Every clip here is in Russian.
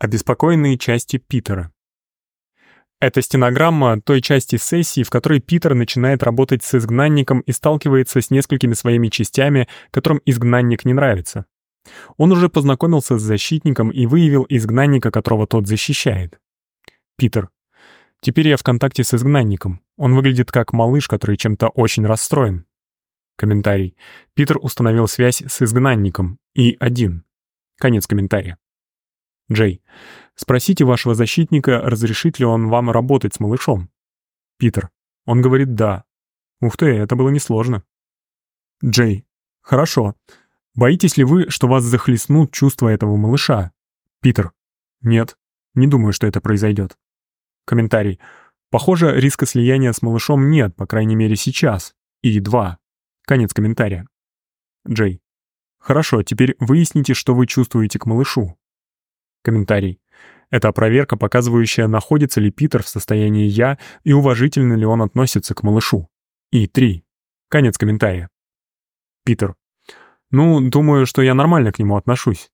Обеспокоенные части Питера. Это стенограмма той части сессии, в которой Питер начинает работать с изгнанником и сталкивается с несколькими своими частями, которым изгнанник не нравится. Он уже познакомился с защитником и выявил изгнанника, которого тот защищает. Питер. Теперь я в контакте с изгнанником. Он выглядит как малыш, который чем-то очень расстроен. Комментарий. Питер установил связь с изгнанником. И один. Конец комментария. Джей. Спросите вашего защитника, разрешит ли он вам работать с малышом. Питер. Он говорит «да». Ух ты, это было несложно. Джей. Хорошо. Боитесь ли вы, что вас захлестнут чувства этого малыша? Питер. Нет. Не думаю, что это произойдет. Комментарий. Похоже, риска слияния с малышом нет, по крайней мере сейчас. И два. Конец комментария. Джей. Хорошо, теперь выясните, что вы чувствуете к малышу. Комментарий. Это проверка, показывающая, находится ли Питер в состоянии «я» и уважительно ли он относится к малышу. И 3. Конец комментария. Питер. Ну, думаю, что я нормально к нему отношусь.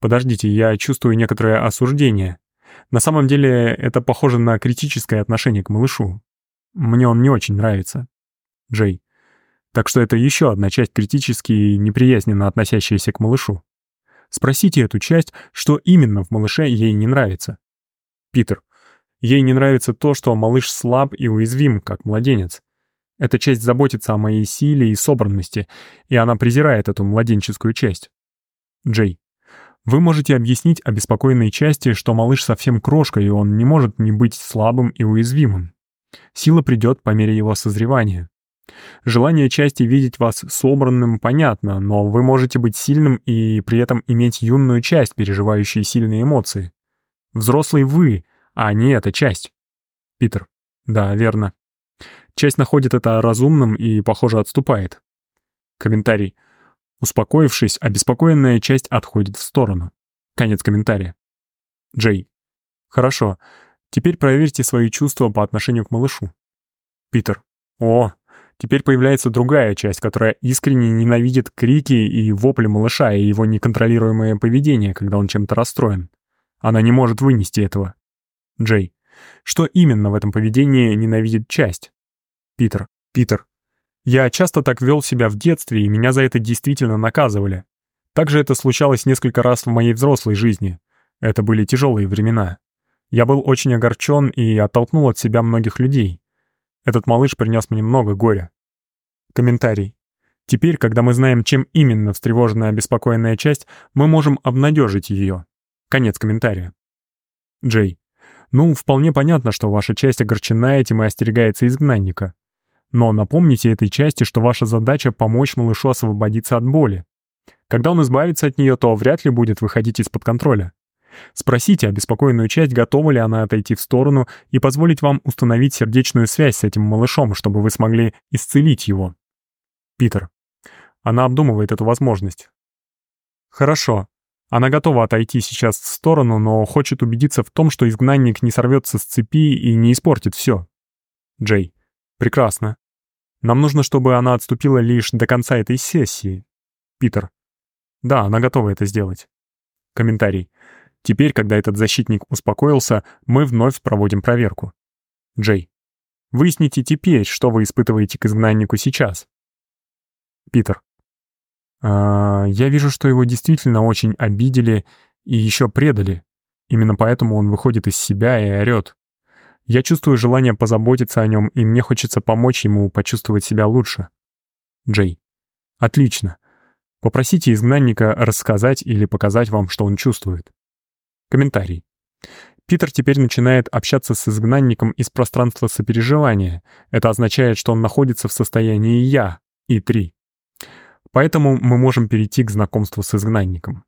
Подождите, я чувствую некоторое осуждение. На самом деле, это похоже на критическое отношение к малышу. Мне он не очень нравится. Джей. Так что это еще одна часть критически неприязненно относящаяся к малышу. Спросите эту часть, что именно в малыше ей не нравится. Питер. Ей не нравится то, что малыш слаб и уязвим, как младенец. Эта часть заботится о моей силе и собранности, и она презирает эту младенческую часть. Джей. Вы можете объяснить обеспокоенной части, что малыш совсем крошка, и он не может не быть слабым и уязвимым. Сила придет по мере его созревания. Желание части видеть вас собранным понятно, но вы можете быть сильным и при этом иметь юную часть, переживающую сильные эмоции. Взрослый вы, а не эта часть. Питер. Да, верно. Часть находит это разумным и, похоже, отступает. Комментарий. Успокоившись, обеспокоенная часть отходит в сторону. Конец комментария. Джей. Хорошо. Теперь проверьте свои чувства по отношению к малышу. Питер. О, Теперь появляется другая часть, которая искренне ненавидит крики и вопли малыша и его неконтролируемое поведение, когда он чем-то расстроен. Она не может вынести этого. Джей. Что именно в этом поведении ненавидит часть? Питер. Питер. Я часто так вел себя в детстве, и меня за это действительно наказывали. Также это случалось несколько раз в моей взрослой жизни. Это были тяжелые времена. Я был очень огорчен и оттолкнул от себя многих людей. Этот малыш принес мне много горя. Комментарий. Теперь, когда мы знаем, чем именно встревожена обеспокоенная часть, мы можем обнадежить ее. Конец комментария. Джей. Ну, вполне понятно, что ваша часть огорчена этим и остерегается изгнанника. Но напомните этой части, что ваша задача — помочь малышу освободиться от боли. Когда он избавится от нее, то вряд ли будет выходить из-под контроля. Спросите обеспокоенную часть, готова ли она отойти в сторону и позволить вам установить сердечную связь с этим малышом, чтобы вы смогли исцелить его. Питер. Она обдумывает эту возможность. Хорошо. Она готова отойти сейчас в сторону, но хочет убедиться в том, что изгнанник не сорвется с цепи и не испортит все. Джей. Прекрасно. Нам нужно, чтобы она отступила лишь до конца этой сессии. Питер. Да, она готова это сделать. Комментарий. Теперь, когда этот защитник успокоился, мы вновь проводим проверку. Джей. Выясните теперь, что вы испытываете к изгнаннику сейчас. Питер. А, я вижу, что его действительно очень обидели и еще предали. Именно поэтому он выходит из себя и орёт. Я чувствую желание позаботиться о нем, и мне хочется помочь ему почувствовать себя лучше. Джей. Отлично. Попросите изгнанника рассказать или показать вам, что он чувствует. Комментарий. Питер теперь начинает общаться с изгнанником из пространства сопереживания. Это означает, что он находится в состоянии «я» и «три». Поэтому мы можем перейти к знакомству с изгнанником.